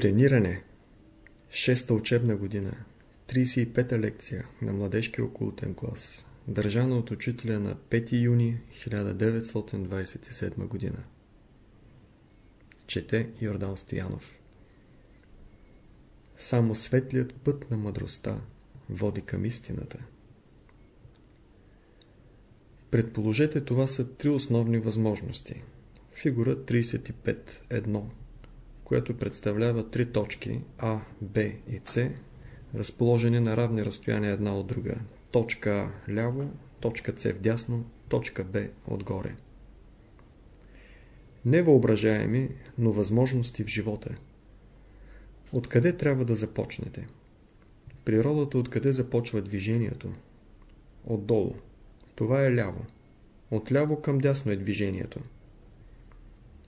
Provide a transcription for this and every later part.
Трениране. Шеста учебна година. 35-та лекция на младежки окултен клас. Държана от учителя на 5 юни 1927 година. Чете Йордан Стоянов. Само светлият път на мъдростта води към истината. Предположете това са три основни възможности. Фигура 35.1 която представлява три точки А, Б и С, разположени на равни разстояния една от друга. Точка А ляво, точка С вдясно, точка Б отгоре. Невъображаеми, но възможности в живота. Откъде трябва да започнете? Природата откъде започва движението? Отдолу. Това е ляво. Отляво към дясно е движението.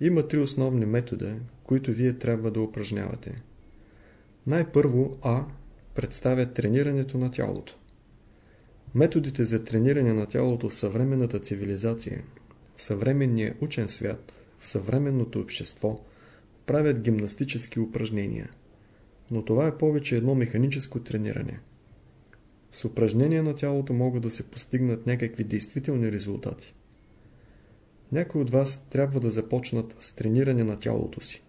Има три основни метода, които вие трябва да упражнявате. Най-първо А представя тренирането на тялото. Методите за трениране на тялото в съвременната цивилизация, в съвременния учен свят, в съвременното общество правят гимнастически упражнения. Но това е повече едно механическо трениране. С упражнения на тялото могат да се постигнат някакви действителни резултати. Някои от вас трябва да започнат с трениране на тялото си.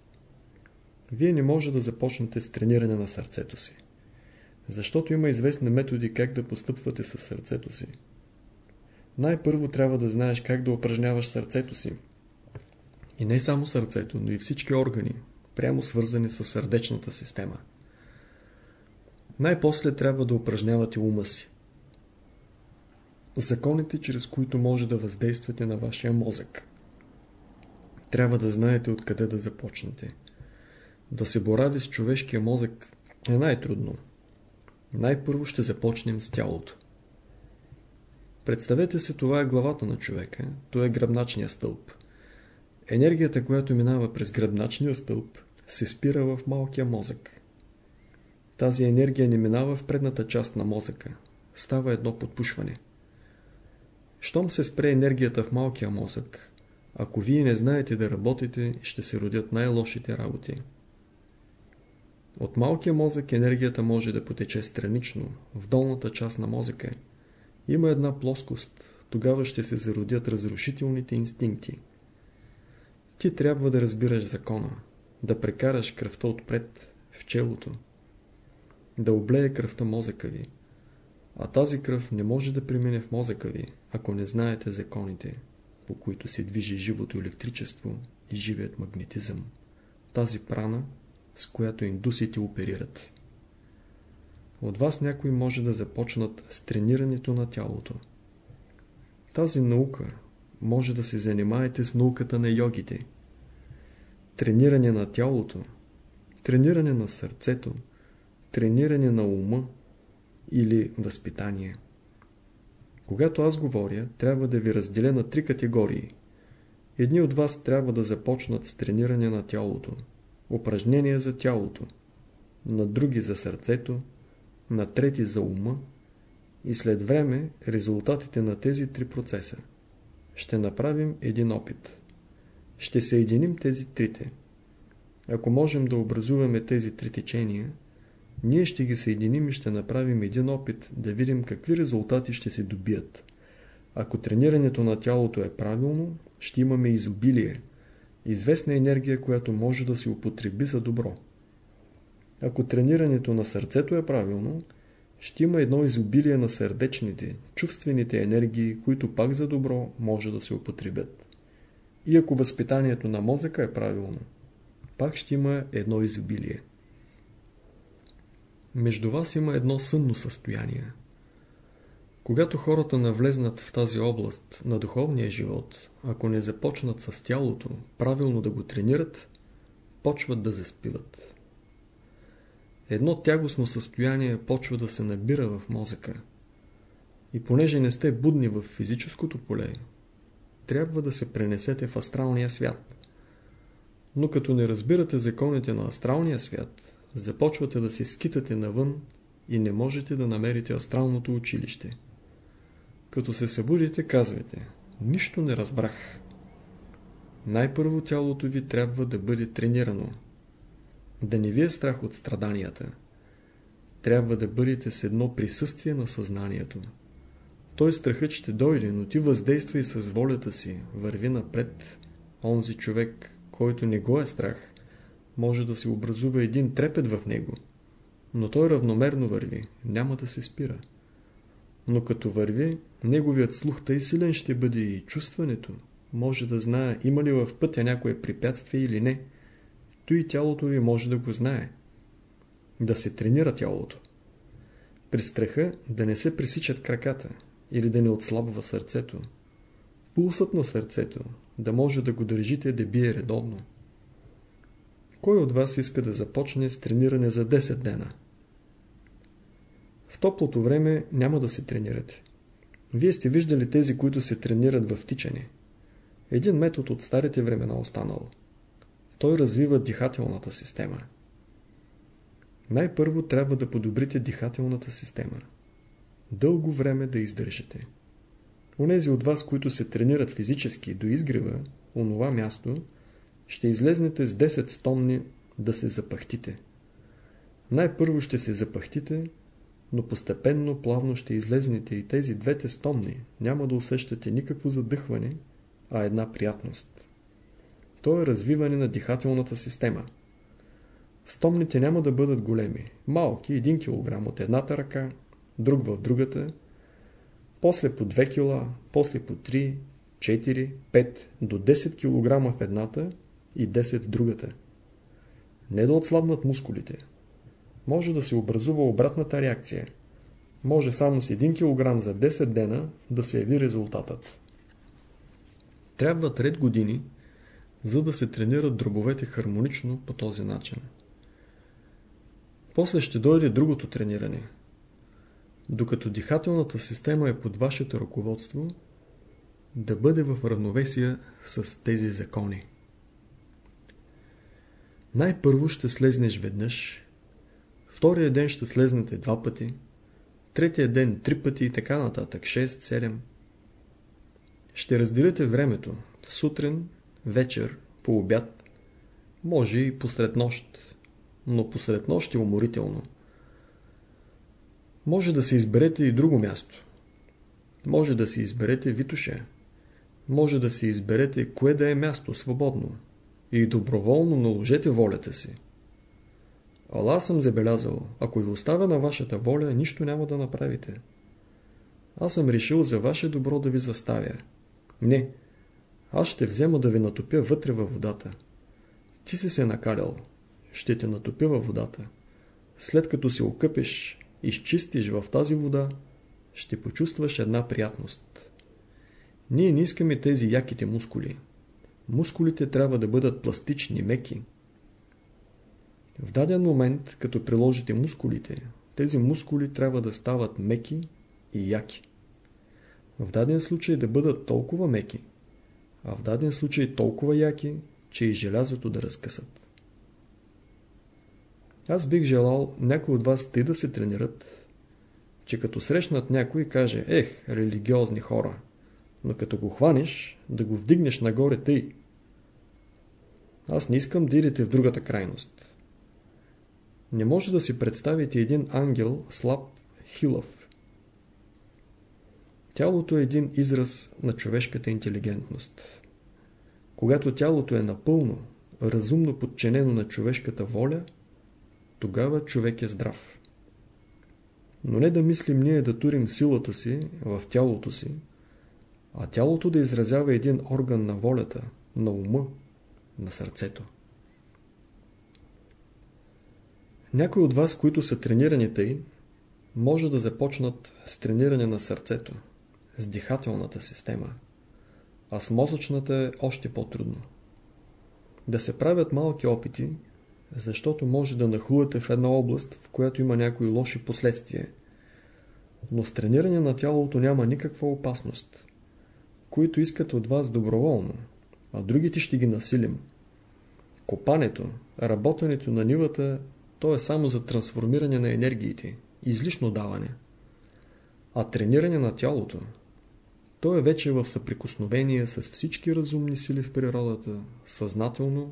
Вие не може да започнете с трениране на сърцето си. Защото има известни методи как да постъпвате с сърцето си. Най-първо трябва да знаеш как да упражняваш сърцето си. И не само сърцето, но и всички органи, прямо свързани с сърдечната система. Най-после трябва да упражнявате ума си. Законите, чрез които може да въздействате на вашия мозък. Трябва да знаете откъде да започнете. Да се боради с човешкия мозък е най-трудно. Най-първо ще започнем с тялото. Представете се, това е главата на човека, то е гръбначния стълб. Енергията, която минава през гръбначния стълб, се спира в малкия мозък. Тази енергия не минава в предната част на мозъка. Става едно подпушване. Щом се спре енергията в малкия мозък, ако вие не знаете да работите, ще се родят най-лошите работи. От малкия мозък енергията може да потече странично, в долната част на мозъка. Има една плоскост, тогава ще се зародят разрушителните инстинкти. Ти трябва да разбираш закона, да прекараш кръвта отпред, в челото, да облее кръвта мозъка ви. А тази кръв не може да премине в мозъка ви, ако не знаете законите, по които се движи живото електричество и живият магнетизъм. Тази прана с която индусите оперират. От вас някои може да започнат с тренирането на тялото. Тази наука може да се занимаете с науката на йогите. Трениране на тялото, трениране на сърцето, трениране на ума или възпитание. Когато аз говоря, трябва да ви разделя на три категории. Едни от вас трябва да започнат с трениране на тялото – упражнения за тялото, на други за сърцето, на трети за ума и след време резултатите на тези три процеса. Ще направим един опит. Ще съединим тези трите. Ако можем да образуваме тези три течения, ние ще ги съединим и ще направим един опит да видим какви резултати ще се добият. Ако тренирането на тялото е правилно, ще имаме изобилие – известна енергия, която може да се употреби за добро. Ако тренирането на сърцето е правилно, ще има едно изобилие на сърдечните, чувствените енергии, които пак за добро може да се употребят. И ако възпитанието на мозъка е правилно, пак ще има едно изобилие. Между вас има едно сънно състояние – когато хората навлезнат в тази област на духовния живот, ако не започнат с тялото, правилно да го тренират, почват да заспиват. Едно тягостно състояние почва да се набира в мозъка. И понеже не сте будни в физическото поле, трябва да се пренесете в астралния свят. Но като не разбирате законите на астралния свят, започвате да се скитате навън и не можете да намерите астралното училище. Като се събудите, казвате Нищо не разбрах. Най-първо тялото ви трябва да бъде тренирано. да не ви е страх от страданията. Трябва да бъдете с едно присъствие на съзнанието. Той страхът ще дойде, но ти въздействай с волята си, върви напред. Онзи човек, който не го е страх, може да се образува един трепет в него. Но той равномерно върви, няма да се спира. Но като върви, неговият слух тъй силен ще бъде и чувстването. Може да знае има ли в пътя някое препятствие или не. То и тялото ви може да го знае. Да се тренира тялото. При страха да не се пресичат краката или да не отслабва сърцето. Пулсът на сърцето да може да го държите да бие редовно. Кой от вас иска да започне с трениране за 10 дена? В топлото време няма да се тренирате. Вие сте виждали тези, които се тренират в тичане. Един метод от старите времена останал. Той развива дихателната система. Най-първо трябва да подобрите дихателната система. Дълго време да издържите. Онези от вас, които се тренират физически до изгрева, онова място, ще излезнете с 10 стомни да се запахтите. Най-първо ще се запахтите, но постепенно плавно ще излезнете и тези двете стомни няма да усещате никакво задъхване, а една приятност. То е развиване на дихателната система. Стомните няма да бъдат големи, малки, 1 кг от едната ръка, друг в другата, после по 2 кг, после по 3, 4, 5 до 10 кг в едната и 10 в другата. Не да отслабнат мускулите. Може да се образува обратната реакция. Може само с 1 кг за 10 дена да се яви резултатът. Трябват ред години, за да се тренират дробовете хармонично по този начин. После ще дойде другото трениране. Докато дихателната система е под вашето ръководство, да бъде в равновесие с тези закони. Най-първо ще слезнеш веднъж, втория ден ще слезнете два пъти, третия ден три пъти и така нататък, 6-7. Ще разделите времето сутрин, вечер, по обяд, може и посред нощ, но посред нощ е уморително. Може да се изберете и друго място. Може да се изберете Витуше. Може да се изберете кое да е място свободно и доброволно наложете волята си. Ала съм забелязал, ако ви оставя на вашата воля, нищо няма да направите. Аз съм решил за ваше добро да ви заставя. Не, аз ще взема да ви натопя вътре във водата. Ти си се накалял. Ще те натопя във водата. След като се окъпеш, изчистиш в тази вода, ще почувстваш една приятност. Ние не искаме тези яките мускули. Мускулите трябва да бъдат пластични, меки. В даден момент, като приложите мускулите, тези мускули трябва да стават меки и яки. В даден случай да бъдат толкова меки, а в даден случай толкова яки, че и желязото да разкъсат. Аз бих желал някой от вас те да се тренират, че като срещнат някой каже, ех, религиозни хора, но като го хванеш, да го вдигнеш нагоре тъй. Аз не искам да идете в другата крайност. Не може да си представите един ангел слаб, хилав. Тялото е един израз на човешката интелигентност. Когато тялото е напълно, разумно подчинено на човешката воля, тогава човек е здрав. Но не да мислим ние да турим силата си в тялото си, а тялото да изразява един орган на волята, на ума, на сърцето. Някои от вас, които са тренирани тъй, може да започнат с трениране на сърцето, с дихателната система, а с мозъчната е още по-трудно. Да се правят малки опити, защото може да нахлуете в една област, в която има някои лоши последствия. Но с трениране на тялото няма никаква опасност които искат от вас доброволно, а другите ще ги насилим. Копането, работенето на нивата, то е само за трансформиране на енергиите, излишно даване. А трениране на тялото, то е вече в съприкосновение с всички разумни сили в природата, съзнателно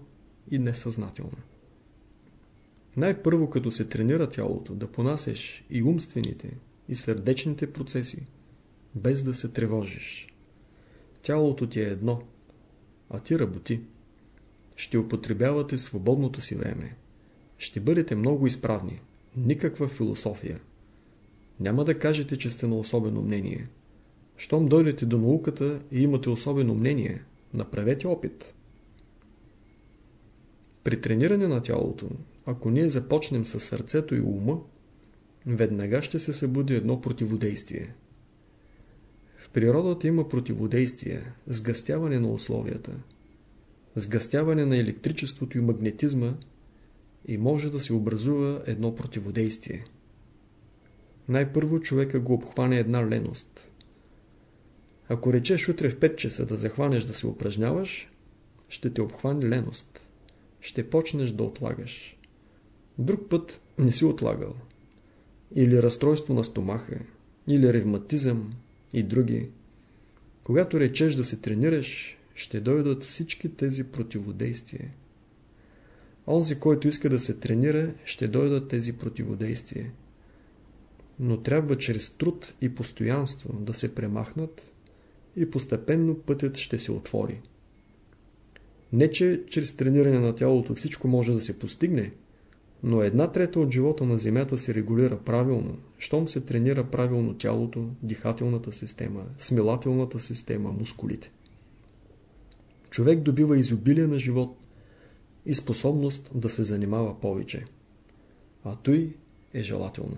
и несъзнателно. Най-първо като се тренира тялото, да понасеш и умствените, и сърдечните процеси, без да се тревожиш. Тялото ти е едно, а ти работи. Ще употребявате свободното си време. Ще бъдете много изправни. Никаква философия. Няма да кажете, че сте на особено мнение. Щом дойдете до науката и имате особено мнение, направете опит. При трениране на тялото, ако ние започнем с сърцето и ума, веднага ще се събуди едно противодействие. В природата има противодействие, сгъстяване на условията, сгъстяване на електричеството и магнетизма и може да се образува едно противодействие. Най-първо човека го обхване една леност. Ако речеш утре в 5 часа да захванеш да се упражняваш, ще те обхване леност. Ще почнеш да отлагаш. Друг път не си отлагал. Или разстройство на стомаха, или ревматизъм и други. Когато речеш да се тренираш, ще дойдат всички тези противодействия. Онзи, който иска да се тренира, ще дойдат тези противодействия. Но трябва чрез труд и постоянство да се премахнат и постепенно пътят ще се отвори. Не, че чрез трениране на тялото всичко може да се постигне, но една трета от живота на Земята се регулира правилно, щом се тренира правилно тялото, дихателната система, смилателната система, мускулите. Човек добива изобилие на живот и способност да се занимава повече. А той е желателно.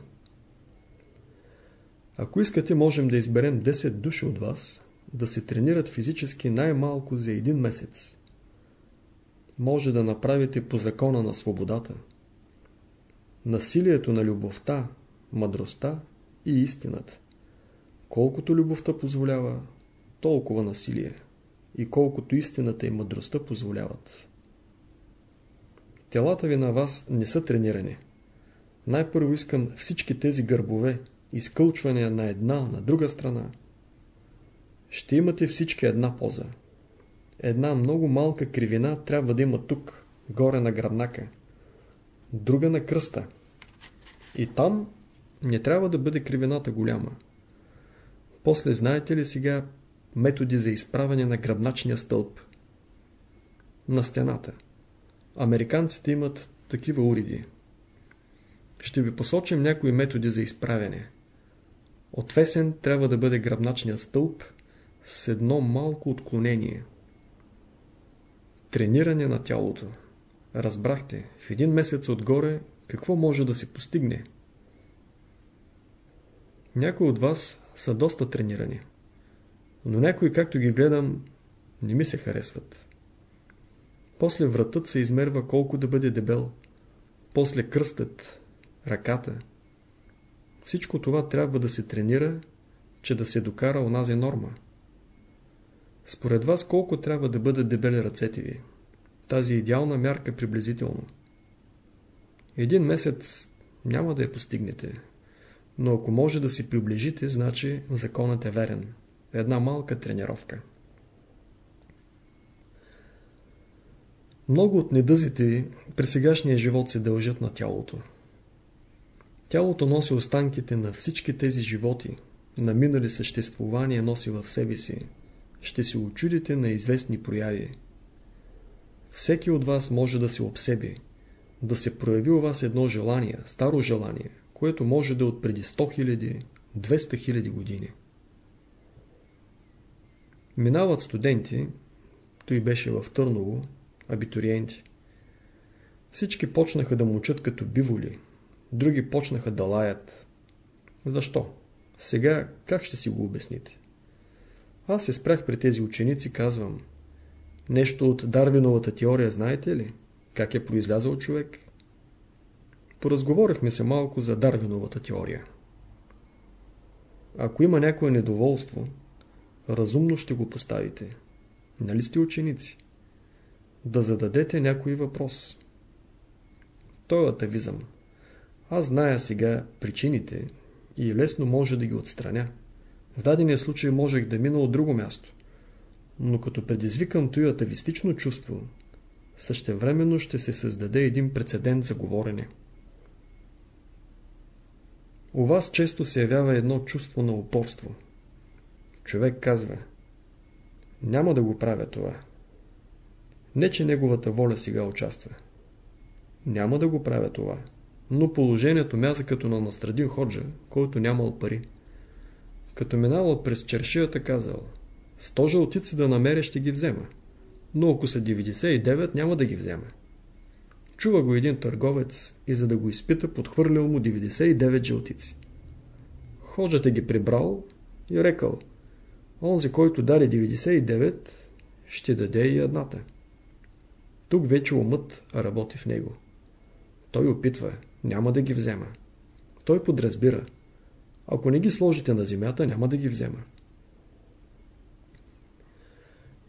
Ако искате, можем да изберем 10 души от вас, да се тренират физически най-малко за един месец. Може да направите по закона на свободата. Насилието на любовта, мъдростта и истината. Колкото любовта позволява, толкова насилие. И колкото истината и мъдростта позволяват. Телата ви на вас не са тренирани. Най-първо искам всички тези гърбове, изкълчвания на една, на друга страна. Ще имате всички една поза. Една много малка кривина трябва да има тук, горе на гръбнака. Друга на кръста. И там не трябва да бъде кривината голяма. После знаете ли сега методи за изправяне на гръбначния стълб? На стената. Американците имат такива уреди. Ще ви посочим някои методи за изправяне. Отвесен трябва да бъде гръбначният стълб с едно малко отклонение. Трениране на тялото. Разбрахте, в един месец отгоре какво може да се постигне? Някои от вас са доста тренирани. Но някои, както ги гледам, не ми се харесват. После вратът се измерва колко да бъде дебел. После кръстът, ръката. Всичко това трябва да се тренира, че да се докара онази норма. Според вас колко трябва да бъдат дебели ръцете ви? Тази идеална мярка приблизително. Един месец няма да я постигнете. Но ако може да си приближите, значи законът е верен. Една малка тренировка. Много от недъзите при сегашния живот се дължат на тялото. Тялото носи останките на всички тези животи, на минали съществувания носи в себе си. Ще се очудите на известни прояви. Всеки от вас може да се обсеби, да се прояви у вас едно желание, старо желание, което може да е от преди 100 000, 200 000 години. Минават студенти, той беше в Търново, абитуриенти. Всички почнаха да мучат като биволи, други почнаха да лаят. Защо? Сега как ще си го обясните? Аз се спрях при тези ученици, казвам. Нещо от Дарвиновата теория знаете ли? Как е произлязал човек? Поразговорихме се малко за Дарвиновата теория. Ако има някое недоволство, разумно ще го поставите. Нали сте ученици? Да зададете някой въпрос. Той е атавизъм. Аз зная сега причините и лесно може да ги отстраня. В дадения случай можех да мина от друго място. Но като предизвикам този атавистично чувство, същевременно ще се създаде един прецедент за говорене. У вас често се явява едно чувство на упорство. Човек казва Няма да го правя това. Не, че неговата воля сега участва. Няма да го правя това. Но положението мяза като на Настрадин Ходжа, който нямал пари. Като минавал през чершията казал Сто жълтици да намеря ще ги взема. Но ако са 99 няма да ги взема. Чува го един търговец и за да го изпита подхвърлял му 99 жълтици. Ходжата ги прибрал и рекал Онзи, който даде 99, ще даде и едната. Тук вече умът работи в него. Той опитва, няма да ги взема. Той подразбира. Ако не ги сложите на земята, няма да ги взема.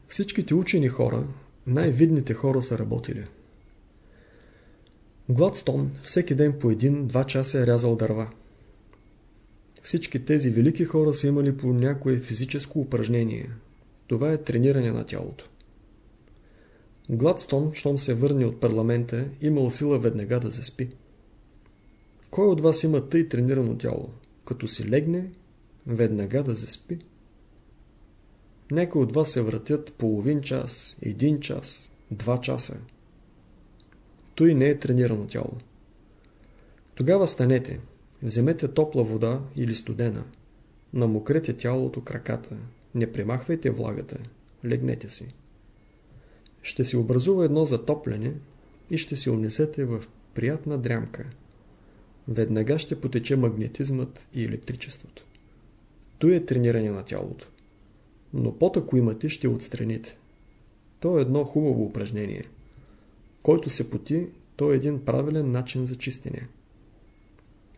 Всичките учени хора, най-видните хора са работили. Гладстон всеки ден по един-два часа е рязал дърва. Всички тези велики хора са имали по някое физическо упражнение. Това е трениране на тялото. Гладстон, щом се върне от парламента, имал сила веднага да заспи. Кой от вас има тъй тренирано тяло? Като си легне, веднага да заспи. Някои от вас се вратят половин час, един час, два часа. Той не е тренирано тяло. Тогава станете, вземете топла вода или студена, намокрете тялото краката, не премахвайте влагата, легнете си. Ще се образува едно затопляне и ще се унесете в приятна дрямка. Веднага ще потече магнетизмът и електричеството. То е трениране на тялото. Но пот ако имате, ще отстраните. То е едно хубаво упражнение. Който се поти, то е един правилен начин за чистене.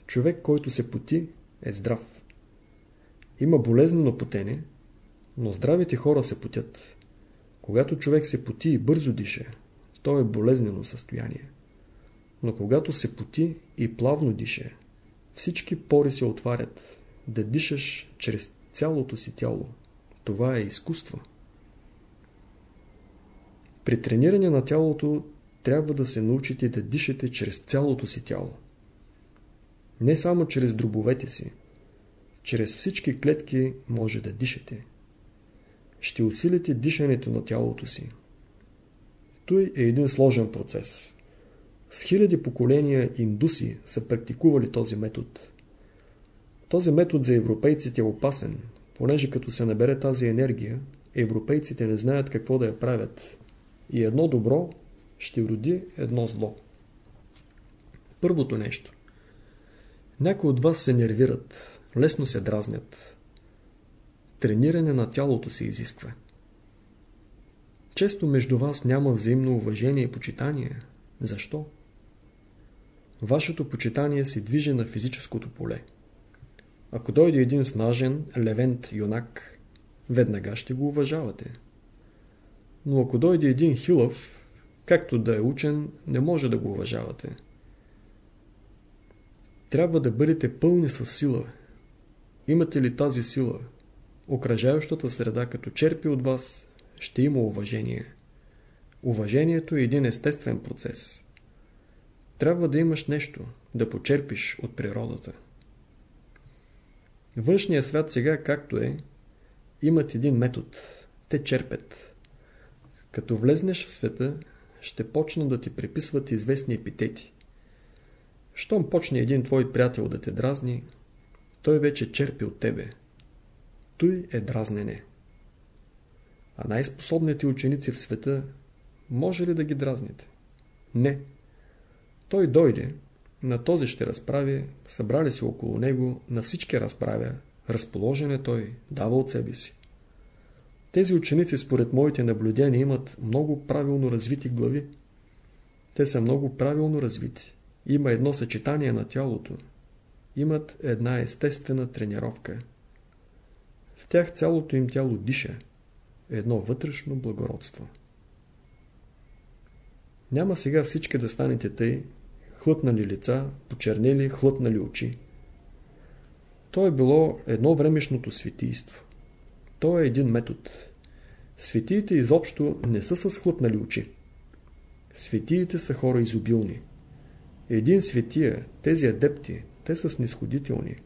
Човек, който се поти, е здрав. Има болезнено потене, но здравите хора се потят. Когато човек се поти и бързо диша, то е болезнено състояние. Но когато се поти и плавно диша, всички пори се отварят, да дишаш чрез цялото си тяло. Това е изкуство. При трениране на тялото трябва да се научите да дишате чрез цялото си тяло. Не само чрез дробовете си. Чрез всички клетки може да дишате. Ще усилите дишането на тялото си. Той е един сложен процес. С хиляди поколения индуси са практикували този метод. Този метод за европейците е опасен, понеже като се набере тази енергия, европейците не знаят какво да я правят. И едно добро ще роди едно зло. Първото нещо. Някои от вас се нервират, лесно се дразнят. Трениране на тялото се изисква. Често между вас няма взаимно уважение и почитание. Защо? Вашето почитание се движи на физическото поле. Ако дойде един снажен, левент юнак, веднага ще го уважавате. Но ако дойде един хилъв, както да е учен, не може да го уважавате. Трябва да бъдете пълни с сила. Имате ли тази сила? Окръжающата среда, като черпи от вас, ще има уважение. Уважението е един естествен процес. Трябва да имаш нещо, да почерпиш от природата. Външният свят сега, както е, имат един метод. Те черпят. Като влезнеш в света, ще почна да ти приписват известни епитети. Щом почне един твой приятел да те дразни, той вече черпи от тебе. Той е дразнене. А най-способните ученици в света, може ли да ги дразните? Не. Той дойде, на този ще разправи, събрали се около него, на всички разправя, разположен е той, дава от себе си. Тези ученици, според моите наблюдения, имат много правилно развити глави. Те са много правилно развити. Има едно съчетание на тялото. Имат една естествена тренировка. Тях цялото им тяло диша. Едно вътрешно благородство. Няма сега всички да станете тъй, хлътнали лица, почернели, хлътнали очи. То е било едно времешното светийство. То е един метод. Светиите изобщо не са с хлътнали очи. Светиите са хора изобилни. Един светия, тези адепти, те са снисходителни.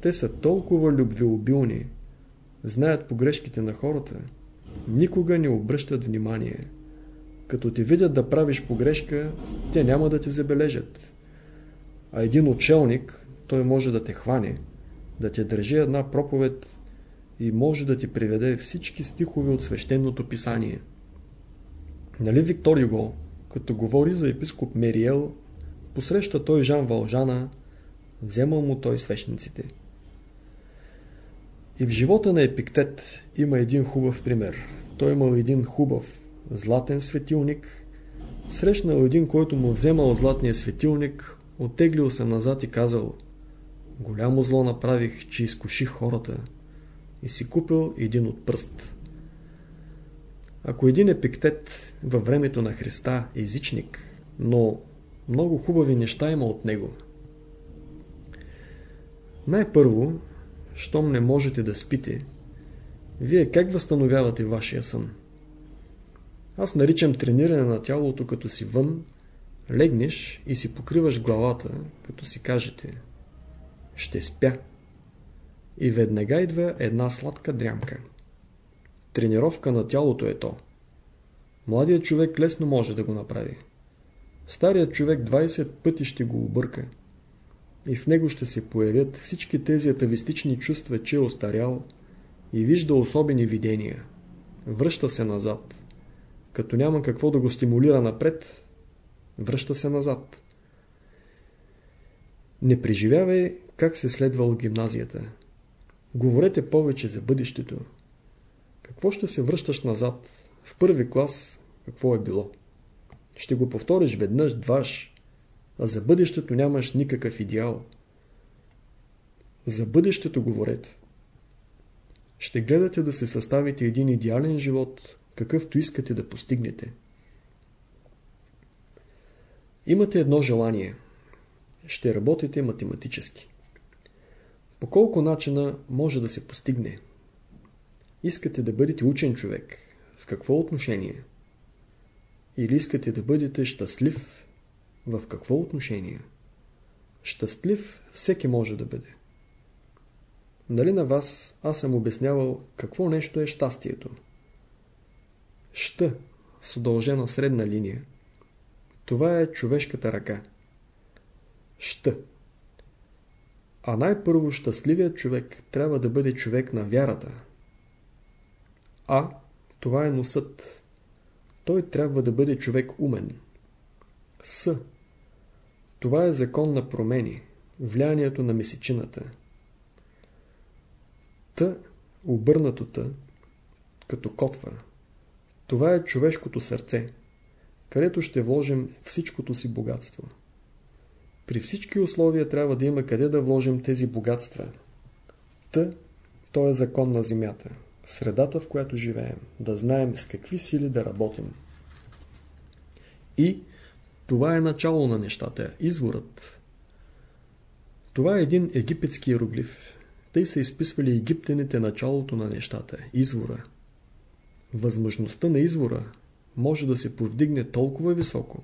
Те са толкова любвеобилни. Знаят погрешките на хората. Никога не обръщат внимание. Като ти видят да правиш погрешка, те няма да те забележат. А един учелник, той може да те хване, да те държи една проповед и може да ти приведе всички стихове от свещеното писание. Нали Виктор Юго, като говори за епископ Мериел, посреща той Жан Вължана, вземал му той свещниците. И в живота на Епиктет има един хубав пример. Той имал един хубав златен светилник, срещнал един, който му вземал златния светилник, оттеглил се назад и казал Голямо зло направих, че изкуших хората и си купил един от пръст. Ако един епиктет във времето на Христа е езичник, но много хубави неща има от него. Най-първо, щом не можете да спите, вие как възстановявате вашия сън? Аз наричам трениране на тялото като си вън, легнеш и си покриваш главата, като си кажете ще спя. И веднага идва една сладка дрямка. Тренировка на тялото е то. Младият човек лесно може да го направи. Старият човек 20 пъти ще го обърка. И в него ще се появят всички тези атавистични чувства, че е остарял и вижда особени видения. Връща се назад. Като няма какво да го стимулира напред, връща се назад. Не преживявай как се следвал гимназията. Говорете повече за бъдещето. Какво ще се връщаш назад? В първи клас какво е било? Ще го повториш веднъж, дваш, а за бъдещето нямаш никакъв идеал. За бъдещето говорете. Ще гледате да се съставите един идеален живот, какъвто искате да постигнете. Имате едно желание. Ще работите математически. По колко начина може да се постигне? Искате да бъдете учен човек. В какво отношение? Или искате да бъдете щастлив? В какво отношение? Щастлив всеки може да бъде. Нали на вас аз съм обяснявал какво нещо е щастието? Щ с удължена средна линия. Това е човешката ръка. Щ. А най-първо щастливият човек трябва да бъде човек на вярата. А, това е носът. Той трябва да бъде човек умен. С. Това е закон на промени, влиянието на месечината. Т, обърнатото като котва. Това е човешкото сърце, където ще вложим всичкото си богатство. При всички условия трябва да има къде да вложим тези богатства. Т, то е закон на земята, средата в която живеем, да знаем с какви сили да работим. И това е начало на нещата, изворът. Това е един египетски иероглиф. Тъй са изписвали египтяните началото на нещата, извора. Възможността на извора може да се повдигне толкова високо,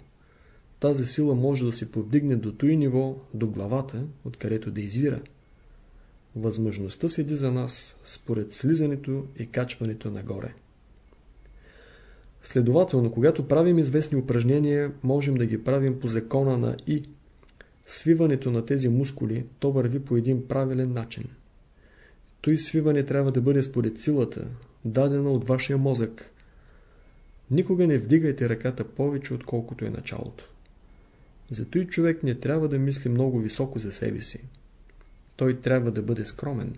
тази сила може да се повдигне до той ниво, до главата, откъдето да извира. Възможността седи за нас според слизането и качването нагоре. Следователно, когато правим известни упражнения, можем да ги правим по закона на И. Свиването на тези мускули, то върви по един правилен начин. Той свиване трябва да бъде според силата, дадена от вашия мозък. Никога не вдигайте ръката повече, отколкото е началото. Зато и човек не трябва да мисли много високо за себе си. Той трябва да бъде скромен.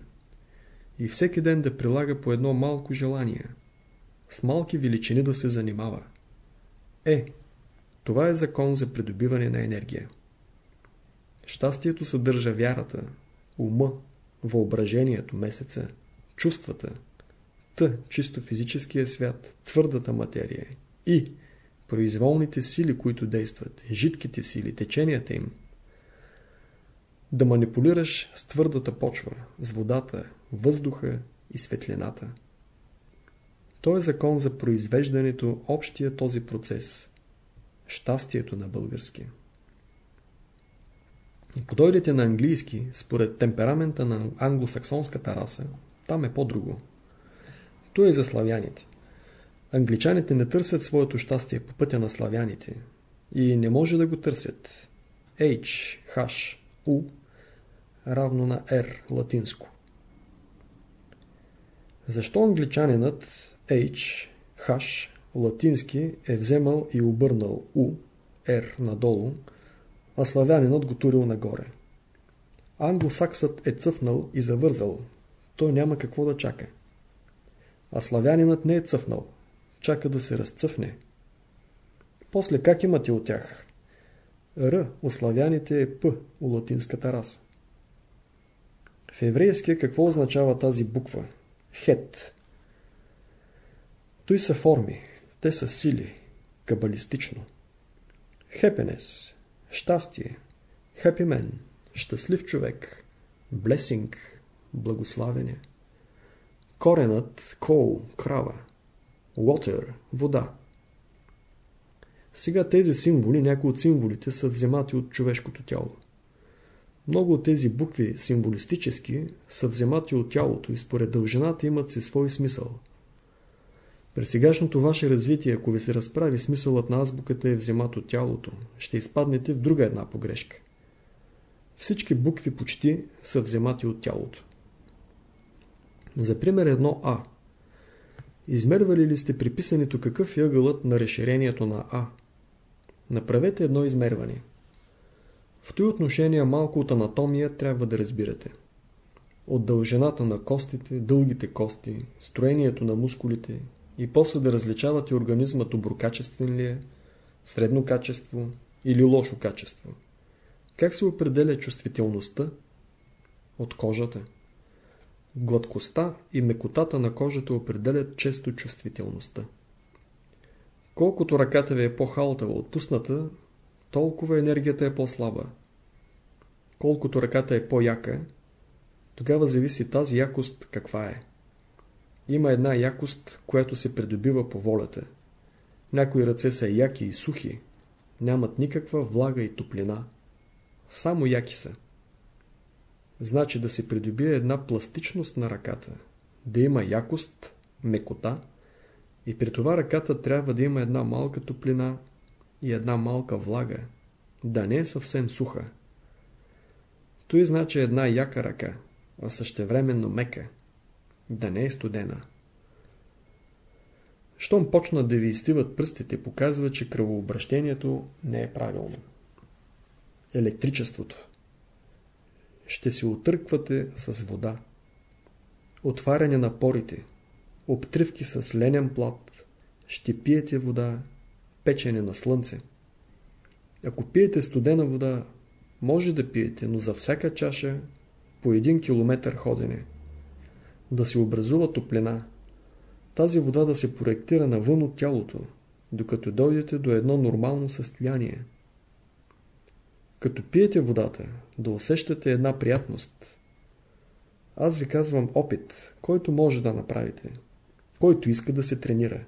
И всеки ден да прилага по едно малко желание. С малки величини да се занимава. Е, това е закон за придобиване на енергия. Щастието съдържа вярата, ума, въображението, месеца, чувствата, т, чисто физическия свят, твърдата материя и произволните сили, които действат, жидките сили, теченията им. Да манипулираш с твърдата почва, с водата, въздуха и светлината. То е закон за произвеждането, общия този процес. Щастието на български. Ако дойдете на английски, според темперамента на англосаксонската раса, там е по-друго. То е за славяните. Англичаните не търсят своето щастие по пътя на славяните. И не може да го търсят. H, H, U равно на R, латинско. Защо англичанинът H, H, латински е вземал и обърнал U, R надолу, а славянинът го турил нагоре? Англосаксът е цъфнал и завързал. Той няма какво да чака. А славянинът не е цъфнал. Чака да се разцъфне. После как имате от тях? Р у славяните е П у латинската раса. В еврейския какво означава тази буква? Хет. Той са форми. Те са сили. Кабалистично. Happiness. Щастие. Man. Щастлив човек. Blessing. Благославение. Коренът. Кол. Крава. Water. Вода. Сега тези символи, някои от символите са вземати от човешкото тяло. Много от тези букви, символистически, са вземати от тялото и според дължината имат си свой смисъл. При сегашното ваше развитие, ако ви се разправи смисълът на азбуката е вземат от тялото, ще изпаднете в друга една погрешка. Всички букви почти са вземати от тялото. За пример едно А. Измервали ли сте приписането какъв е ъгълът на разширението на А? Направете едно измерване. В този отношение малко от анатомия трябва да разбирате. От дължината на костите, дългите кости, строението на мускулите и после да различавате организма доброкачествен ли е, средно качество или лошо качество. Как се определя чувствителността? От кожата. Гладкостта и мекотата на кожата определят често чувствителността. Колкото ръката ви е по-халтава отпусната, толкова енергията е по-слаба. Колкото ръката е по-яка, тогава зависи тази якост каква е. Има една якост, която се придобива по волята. Някои ръце са яки и сухи, нямат никаква влага и топлина. Само яки са. Значи да се придобие една пластичност на ръката, да има якост, мекота и при това ръката трябва да има една малка топлина и една малка влага, да не е съвсем суха. Той значи една яка ръка, а същевременно мека, да не е студена. Щом почнат да ви изтиват пръстите, показва, че кръвообращението не е правилно. Електричеството. Ще се отърквате с вода. Отваряне на порите. Обтривки с ленен плат. Ще пиете вода. Печене на слънце. Ако пиете студена вода, може да пиете, но за всяка чаша по един километър ходене. Да се образува топлина. Тази вода да се проектира навън от тялото, докато дойдете до едно нормално състояние. Като пиете водата, да усещате една приятност. Аз ви казвам опит, който може да направите. Който иска да се тренира.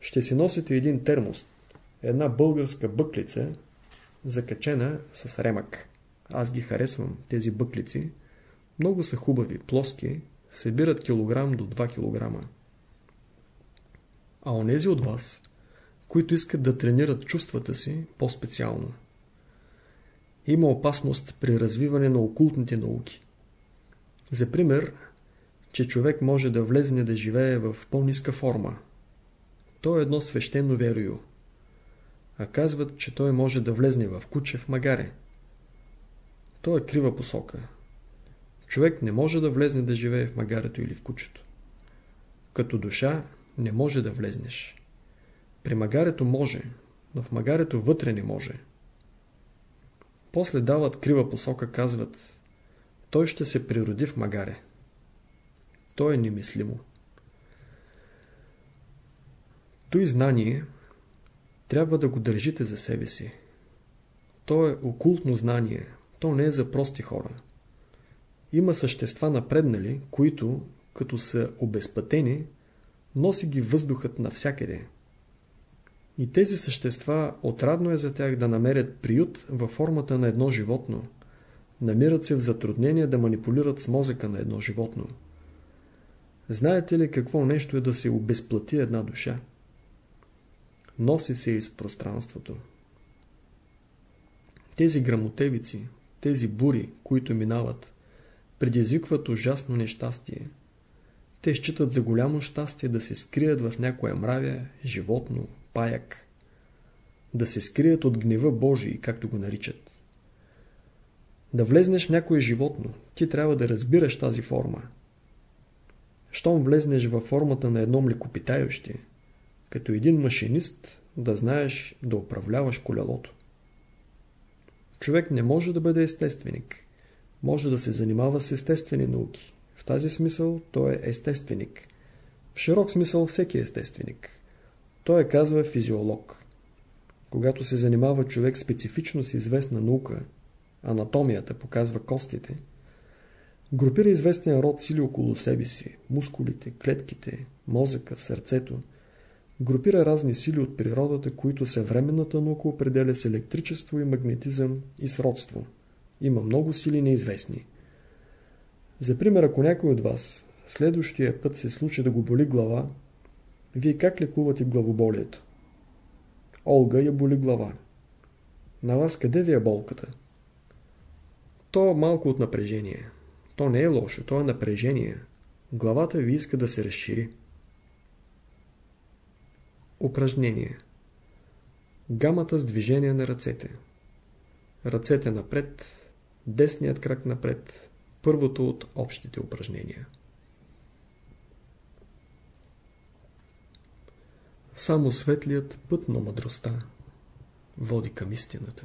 Ще си носите един термос, една българска бъклица, закачена с ремък. Аз ги харесвам, тези бъклици. Много са хубави, плоски, събират килограм до 2 килограма. А онези от вас, които искат да тренират чувствата си по-специално. Има опасност при развиване на окултните науки. За пример, че човек може да влезне да живее в по-ниска форма. То е едно свещено верою а казват, че той може да влезне в куче в магаре. То е крива посока. Човек не може да влезне да живее в магарето или в кучето. Като душа не може да влезнеш. При магарето може, но в магарето вътре не може. После дават крива посока, казват, той ще се природи в магаре. То е немислимо. Той знание трябва да го държите за себе си. То е окултно знание. То не е за прости хора. Има същества напреднали, които, като са обезпътени, носи ги въздухът навсякъде. И тези същества отрадно е за тях да намерят приют във формата на едно животно, намират се в затруднение да манипулират с мозъка на едно животно. Знаете ли какво нещо е да се обезплати една душа? Носи се из пространството. Тези грамотевици, тези бури, които минават, предизвикват ужасно нещастие. Те считат за голямо щастие да се скрият в някоя мравя, животно, паяк. Да се скрият от гнева Божий, както го наричат. Да влезнеш в някое животно, ти трябва да разбираш тази форма. Щом влезнеш във формата на едно млекопитающи, като един машинист, да знаеш да управляваш колелото. Човек не може да бъде естественик. Може да се занимава с естествени науки. В тази смисъл той е естественик. В широк смисъл всеки е естественик. Той е казва физиолог. Когато се занимава човек специфично с известна наука, анатомията показва костите, групира известен род сили около себе си, мускулите, клетките, мозъка, сърцето, групира разни сили от природата, които съвременната наука определя с електричество и магнетизъм и сродство. Има много сили неизвестни. За пример, ако някой от вас следващия път се случи да го боли глава, вие как лекувате главоболието? Олга я боли глава. На вас къде ви е болката? То малко от напрежение. То не е лошо, то е напрежение. Главата ви иска да се разшири. Упражнение Гамата с движение на ръцете Ръцете напред, десният крак напред, първото от общите упражнения. Само светлият път на мъдростта води към истината.